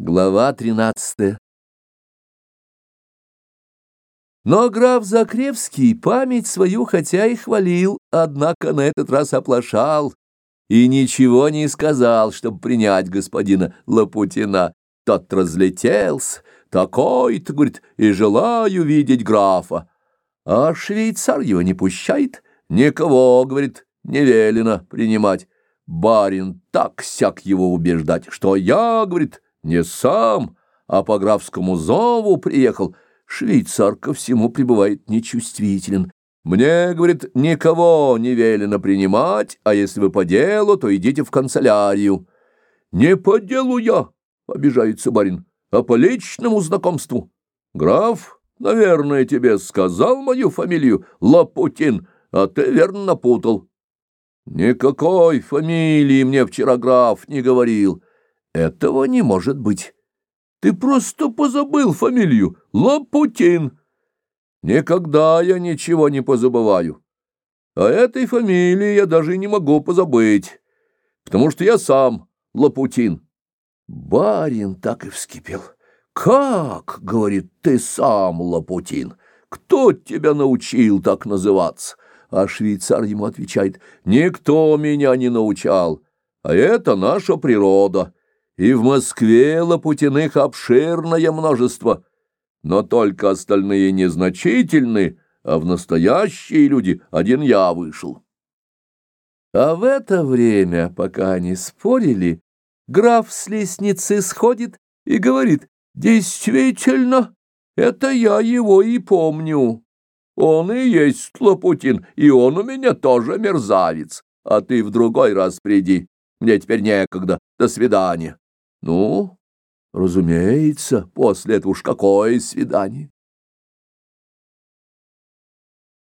Глава тринадцатая Но граф Закревский память свою хотя и хвалил, однако на этот раз оплошал и ничего не сказал, чтобы принять господина Лопутина. Тот разлетелся, такой-то, говорит, и желаю видеть графа. А швейцар его не пущает, никого, говорит, не велено принимать. Барин так сяк его убеждать, что я, говорит, не сам, а по графскому зову приехал. Швейцар ко всему пребывает нечувствителен. Мне, говорит, никого не велено принимать, а если вы по делу, то идите в канцелярию. Не по делу я, обижается барин, а по личному знакомству. Граф, наверное, тебе сказал мою фамилию Лапутин, а ты верно напутал. Никакой фамилии мне вчера граф не говорил. Этого не может быть. Ты просто позабыл фамилию Лапутин. Никогда я ничего не позабываю. А этой фамилии я даже не могу позабыть, потому что я сам Лапутин. Барин так и вскипел. «Как, — говорит, — ты сам Лапутин? Кто тебя научил так называться?» А швейцар ему отвечает, «Никто меня не научал, а это наша природа» и в Москве лопутиных обширное множество, но только остальные незначительны, а в настоящие люди один я вышел. А в это время, пока они спорили, граф с лестницы сходит и говорит, «Действительно, это я его и помню. Он и есть Лопутин, и он у меня тоже мерзавец, а ты в другой раз приди, мне теперь некогда, до свидания». Ну, разумеется, после этого уж какое свидание.